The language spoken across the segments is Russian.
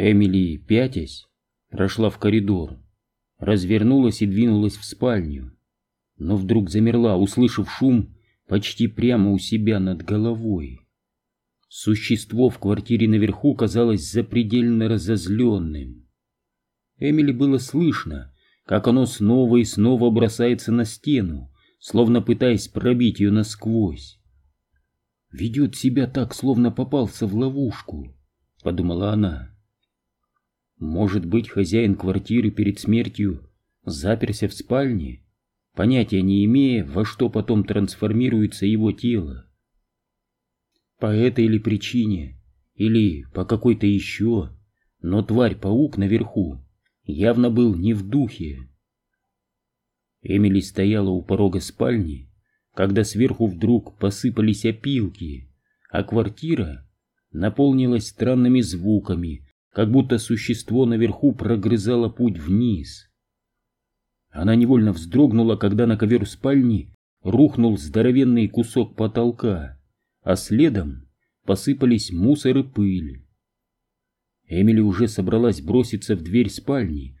Эмили, пятясь, прошла в коридор, развернулась и двинулась в спальню, но вдруг замерла, услышав шум почти прямо у себя над головой. Существо в квартире наверху казалось запредельно разозленным. Эмили было слышно, как оно снова и снова бросается на стену, словно пытаясь пробить ее насквозь. «Ведет себя так, словно попался в ловушку», — подумала она. Может быть, хозяин квартиры перед смертью заперся в спальне, понятия не имея, во что потом трансформируется его тело. По этой или причине, или по какой-то еще, но тварь-паук наверху явно был не в духе. Эмили стояла у порога спальни, когда сверху вдруг посыпались опилки, а квартира наполнилась странными звуками, как будто существо наверху прогрызало путь вниз. Она невольно вздрогнула, когда на ковер спальни рухнул здоровенный кусок потолка, а следом посыпались мусор и пыль. Эмили уже собралась броситься в дверь спальни,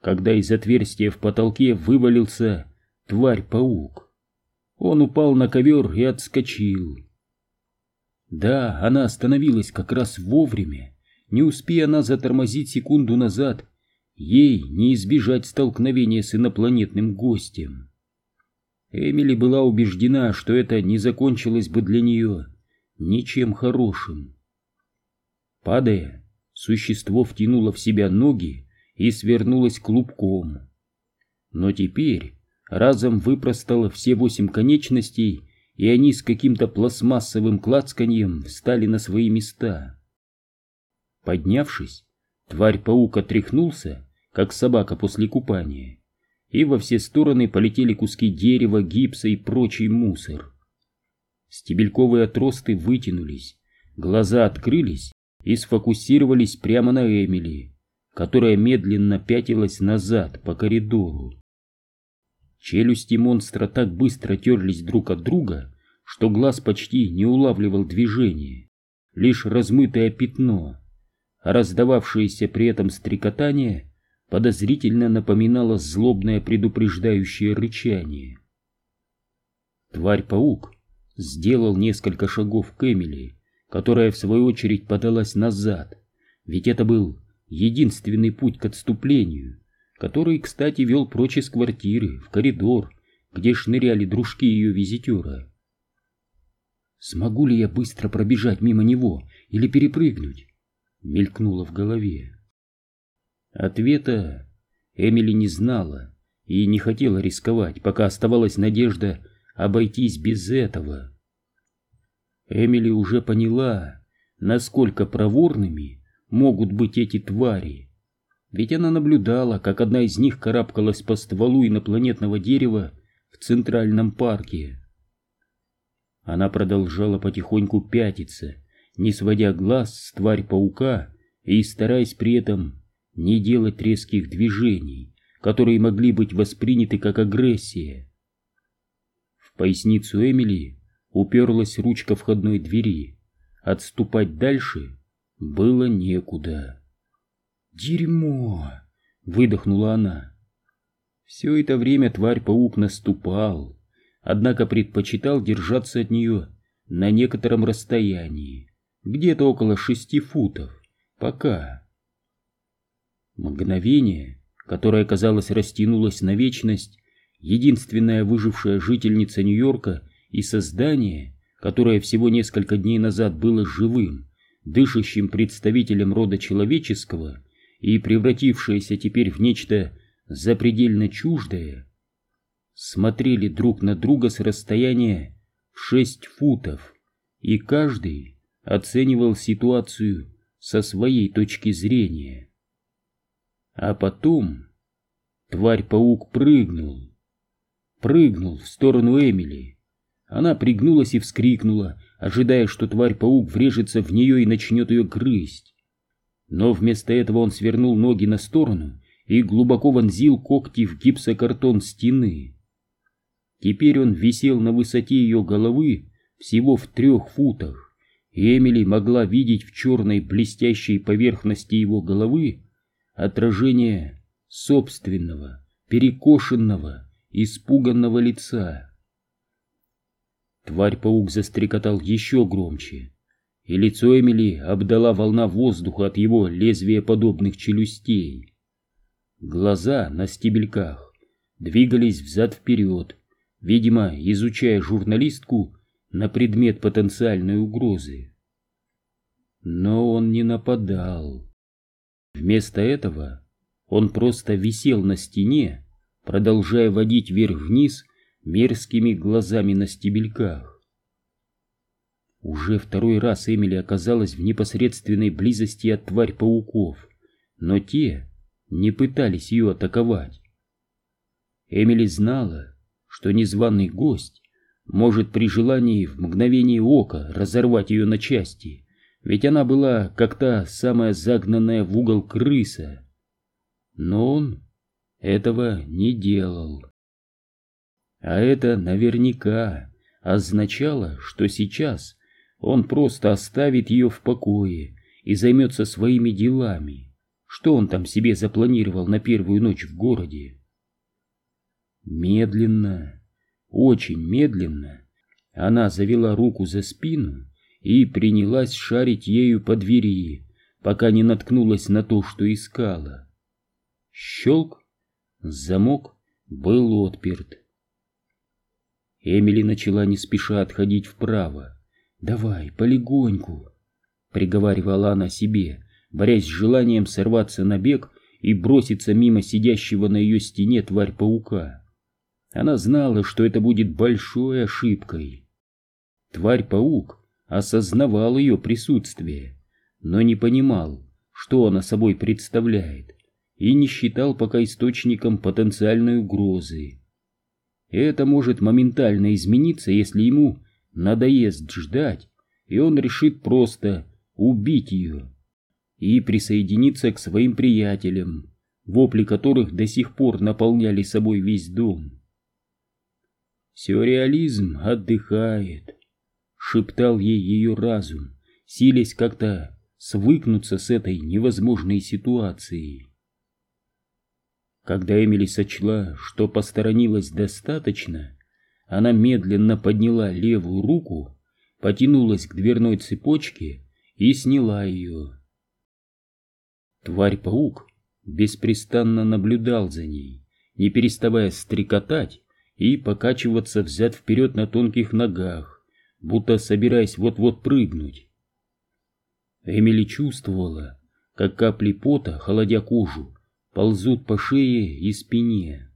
когда из отверстия в потолке вывалился тварь-паук. Он упал на ковер и отскочил. Да, она остановилась как раз вовремя, не успея она затормозить секунду назад, ей не избежать столкновения с инопланетным гостем. Эмили была убеждена, что это не закончилось бы для нее ничем хорошим. Падая, существо втянуло в себя ноги и свернулось клубком. Но теперь разом выпростало все восемь конечностей, и они с каким-то пластмассовым клацканьем встали на свои места. Поднявшись, тварь-паук отряхнулся, как собака после купания, и во все стороны полетели куски дерева, гипса и прочий мусор. Стебельковые отросты вытянулись, глаза открылись и сфокусировались прямо на Эмили, которая медленно пятилась назад по коридору. Челюсти монстра так быстро терлись друг от друга, что глаз почти не улавливал движения, лишь размытое пятно, раздававшееся при этом стрекотание подозрительно напоминало злобное предупреждающее рычание. Тварь-паук сделал несколько шагов к Эмили, которая в свою очередь подалась назад, ведь это был единственный путь к отступлению, который, кстати, вел прочь из квартиры, в коридор, где шныряли дружки ее визитера. «Смогу ли я быстро пробежать мимо него или перепрыгнуть?» Мелькнуло в голове. Ответа Эмили не знала и не хотела рисковать, пока оставалась надежда обойтись без этого. Эмили уже поняла, насколько проворными могут быть эти твари. Ведь она наблюдала, как одна из них карабкалась по стволу инопланетного дерева в Центральном парке. Она продолжала потихоньку пятиться, не сводя глаз с тварь-паука и стараясь при этом не делать резких движений, которые могли быть восприняты как агрессия. В поясницу Эмили уперлась ручка входной двери. Отступать дальше было некуда. «Дерьмо!» — выдохнула она. Все это время тварь-паук наступал, однако предпочитал держаться от нее на некотором расстоянии где-то около шести футов, пока. Мгновение, которое, казалось, растянулось на вечность, единственная выжившая жительница Нью-Йорка и создание, которое всего несколько дней назад было живым, дышащим представителем рода человеческого и превратившееся теперь в нечто запредельно чуждое, смотрели друг на друга с расстояния в шесть футов, и каждый оценивал ситуацию со своей точки зрения. А потом тварь-паук прыгнул. Прыгнул в сторону Эмили. Она пригнулась и вскрикнула, ожидая, что тварь-паук врежется в нее и начнет ее грызть. Но вместо этого он свернул ноги на сторону и глубоко вонзил когти в гипсокартон стены. Теперь он висел на высоте ее головы всего в трех футах Эмили могла видеть в черной блестящей поверхности его головы отражение собственного, перекошенного, испуганного лица. Тварь-паук застрекотал еще громче, и лицо Эмили обдала волна воздуха от его лезвия подобных челюстей. Глаза на стебельках двигались взад-вперед, видимо, изучая журналистку на предмет потенциальной угрозы. Но он не нападал. Вместо этого он просто висел на стене, продолжая водить вверх-вниз мерзкими глазами на стебельках. Уже второй раз Эмили оказалась в непосредственной близости от тварь-пауков, но те не пытались ее атаковать. Эмили знала, что незваный гость может при желании в мгновение ока разорвать ее на части, ведь она была как та самая загнанная в угол крыса. Но он этого не делал. А это наверняка означало, что сейчас он просто оставит ее в покое и займется своими делами. Что он там себе запланировал на первую ночь в городе? Медленно, очень медленно, она завела руку за спину и принялась шарить ею по двери, пока не наткнулась на то, что искала. Щелк, замок был отперт. Эмили начала не спеша отходить вправо. «Давай, полегоньку!» — приговаривала она себе, борясь с желанием сорваться на бег и броситься мимо сидящего на ее стене тварь-паука. Она знала, что это будет большой ошибкой. Тварь-паук осознавал ее присутствие, но не понимал, что она собой представляет, и не считал пока источником потенциальной угрозы. Это может моментально измениться, если ему надоест ждать, и он решит просто убить ее и присоединиться к своим приятелям, вопли которых до сих пор наполняли собой весь дом. Сюрреализм отдыхает, шептал ей ее разум, силясь как-то свыкнуться с этой невозможной ситуацией. Когда Эмили сочла, что посторонилась достаточно, она медленно подняла левую руку, потянулась к дверной цепочке и сняла ее. Тварь-паук беспрестанно наблюдал за ней, не переставая стрекотать и покачиваться взад-вперед на тонких ногах, будто собираясь вот-вот прыгнуть. Эмили чувствовала, как капли пота, холодя кожу, ползут по шее и спине.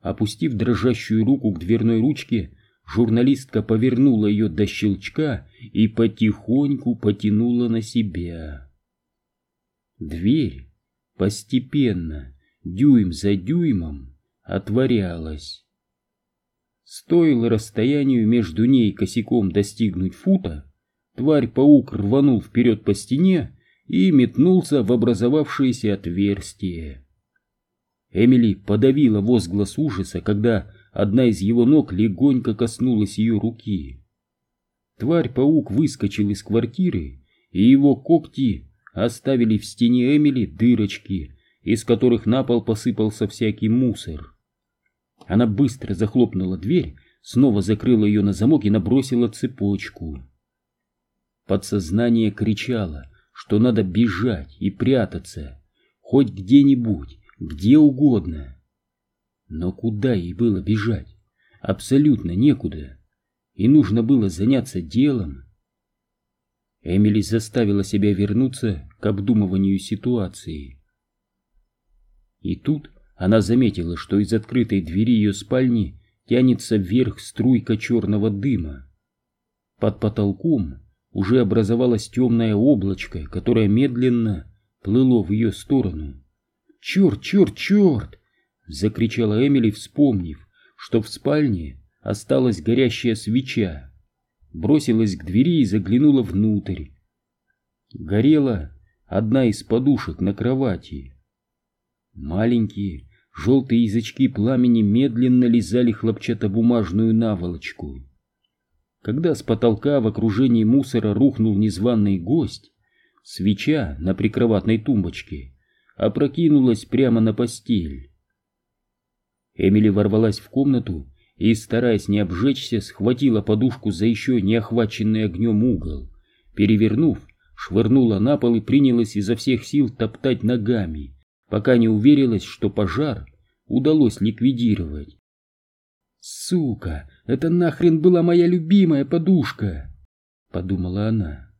Опустив дрожащую руку к дверной ручке, журналистка повернула ее до щелчка и потихоньку потянула на себя. Дверь постепенно, дюйм за дюймом, отворялась. Стоило расстоянию между ней косяком достигнуть фута, тварь-паук рванул вперед по стене и метнулся в образовавшееся отверстие. Эмили подавила возглас ужаса, когда одна из его ног легонько коснулась ее руки. Тварь-паук выскочил из квартиры, и его когти оставили в стене Эмили дырочки, из которых на пол посыпался всякий мусор. Она быстро захлопнула дверь, снова закрыла ее на замок и набросила цепочку. Подсознание кричало, что надо бежать и прятаться, хоть где-нибудь, где угодно. Но куда ей было бежать? Абсолютно некуда. И нужно было заняться делом. Эмили заставила себя вернуться к обдумыванию ситуации. И тут она заметила, что из открытой двери ее спальни тянется вверх струйка черного дыма. Под потолком уже образовалось темное облачко, которое медленно плыло в ее сторону. «Черт, черт, черт!» — закричала Эмили, вспомнив, что в спальне осталась горящая свеча. Бросилась к двери и заглянула внутрь. Горела одна из подушек на кровати. Маленькие, Желтые язычки пламени медленно лизали хлопчатобумажную наволочку. когда с потолка в окружении мусора рухнул незваный гость, свеча на прикроватной тумбочке опрокинулась прямо на постель. Эмили ворвалась в комнату и, стараясь не обжечься, схватила подушку за еще не охваченный огнем угол. Перевернув, швырнула на пол и принялась изо всех сил топтать ногами, пока не уверилась, что пожар удалось ликвидировать. «Сука, это нахрен была моя любимая подушка!» — подумала она.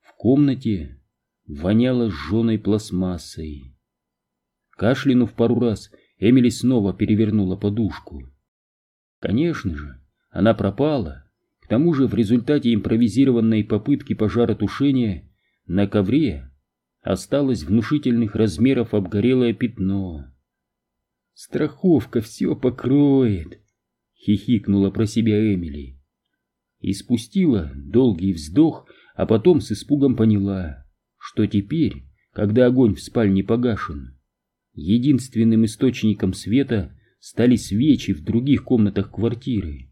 В комнате воняло сжженной пластмассой. Кашлянув пару раз, Эмили снова перевернула подушку. Конечно же, она пропала. К тому же в результате импровизированной попытки пожаротушения на ковре осталось внушительных размеров обгорелое пятно. «Страховка все покроет!» — хихикнула про себя Эмили. И спустила долгий вздох, а потом с испугом поняла, что теперь, когда огонь в спальне погашен, единственным источником света стали свечи в других комнатах квартиры.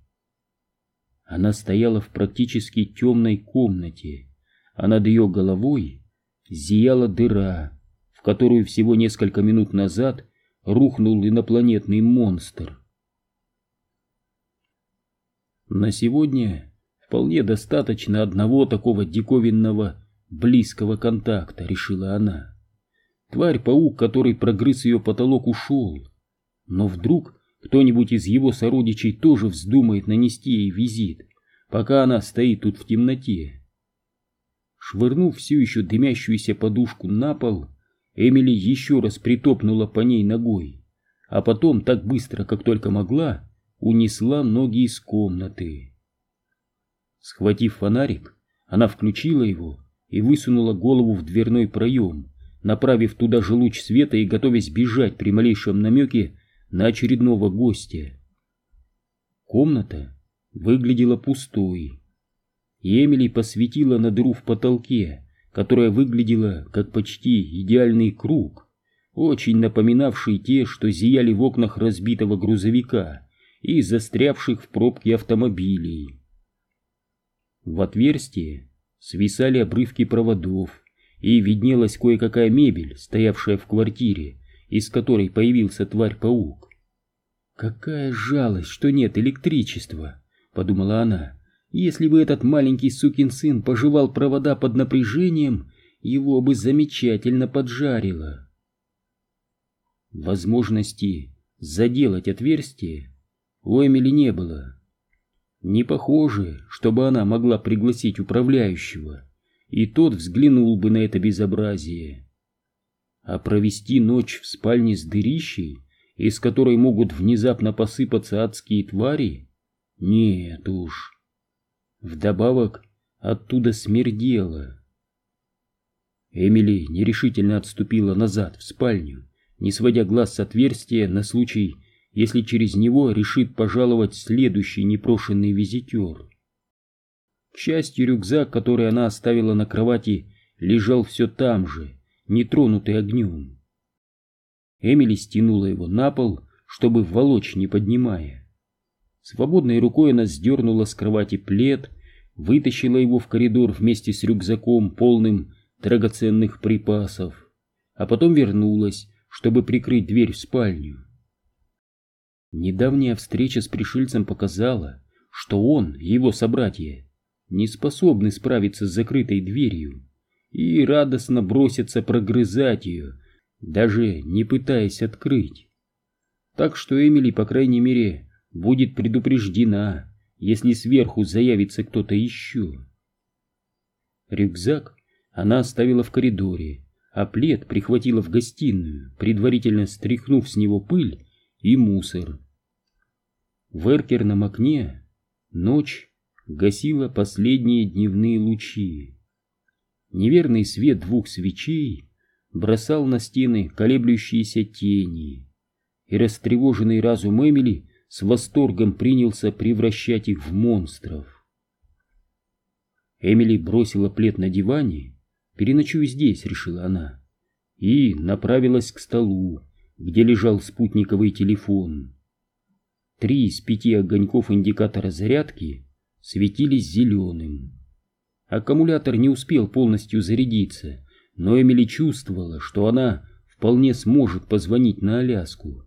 Она стояла в практически темной комнате, а над ее головой зияла дыра, в которую всего несколько минут назад рухнул инопланетный монстр. На сегодня вполне достаточно одного такого диковинного близкого контакта, решила она. Тварь-паук, который прогрыз ее потолок, ушел, но вдруг кто-нибудь из его сородичей тоже вздумает нанести ей визит, пока она стоит тут в темноте. Швырнув все еще дымящуюся подушку на пол, Эмили еще раз притопнула по ней ногой, а потом так быстро, как только могла, унесла ноги из комнаты. Схватив фонарик, она включила его и высунула голову в дверной проем, направив туда же луч света и готовясь бежать при малейшем намеке на очередного гостя. Комната выглядела пустой. Эмили посветила на дыру в потолке, которая выглядела как почти идеальный круг, очень напоминавший те, что зияли в окнах разбитого грузовика и застрявших в пробке автомобилей. В отверстие свисали обрывки проводов, и виднелась кое-какая мебель, стоявшая в квартире, из которой появился тварь-паук. «Какая жалость, что нет электричества!» — подумала она. «Если бы этот маленький сукин сын пожевал провода под напряжением, его бы замечательно поджарило». Возможности заделать отверстие у Эмили не было. Не похоже, чтобы она могла пригласить управляющего, и тот взглянул бы на это безобразие. А провести ночь в спальне с дырищей, из которой могут внезапно посыпаться адские твари? Нет уж. Вдобавок оттуда смердело. Эмили нерешительно отступила назад в спальню, не сводя глаз с отверстия на случай, если через него решит пожаловать следующий непрошенный визитер. К счастью, рюкзак, который она оставила на кровати, лежал все там же, нетронутый огнем. Эмили стянула его на пол, чтобы волочь, не поднимая. Свободной рукой она сдернула с кровати плед, вытащила его в коридор вместе с рюкзаком, полным драгоценных припасов, а потом вернулась, чтобы прикрыть дверь в спальню. Недавняя встреча с пришельцем показала, что он и его собратья не способны справиться с закрытой дверью и радостно бросятся прогрызать ее, даже не пытаясь открыть. Так что Эмили, по крайней мере, будет предупреждена, если сверху заявится кто-то еще. Рюкзак она оставила в коридоре, а плед прихватила в гостиную, предварительно стряхнув с него пыль и мусор. В эркерном окне ночь гасила последние дневные лучи. Неверный свет двух свечей бросал на стены колеблющиеся тени, и растревоженный разум Эмили с восторгом принялся превращать их в монстров. Эмили бросила плед на диване, переночую здесь, решила она, и направилась к столу, где лежал спутниковый телефон. Три из пяти огоньков индикатора зарядки светились зеленым. Аккумулятор не успел полностью зарядиться, но Эмили чувствовала, что она вполне сможет позвонить на Аляску.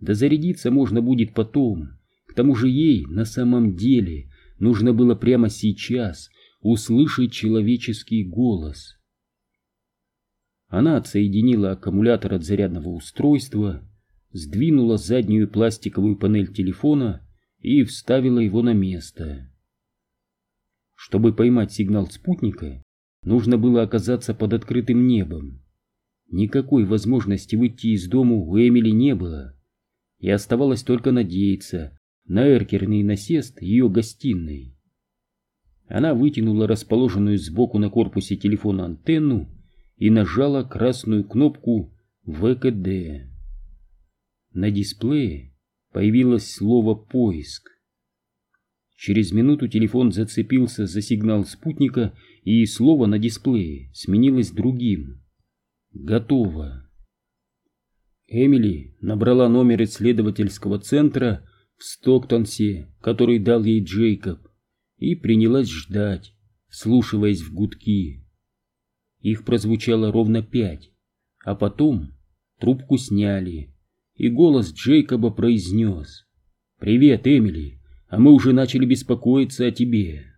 Да зарядиться можно будет потом. К тому же ей на самом деле нужно было прямо сейчас услышать человеческий голос. Она отсоединила аккумулятор от зарядного устройства, сдвинула заднюю пластиковую панель телефона и вставила его на место. Чтобы поймать сигнал спутника, нужно было оказаться под открытым небом. Никакой возможности выйти из дому у Эмили не было, и оставалось только надеяться на эркерный насест ее гостиной. Она вытянула расположенную сбоку на корпусе телефона антенну и нажала красную кнопку ВКД. На дисплее появилось слово «поиск». Через минуту телефон зацепился за сигнал спутника, и слово на дисплее сменилось другим. «Готово». Эмили набрала номер исследовательского центра в Стоктонсе, который дал ей Джейкоб, и принялась ждать, вслушиваясь в гудки. Их прозвучало ровно пять, а потом трубку сняли, и голос Джейкоба произнес «Привет, Эмили, а мы уже начали беспокоиться о тебе».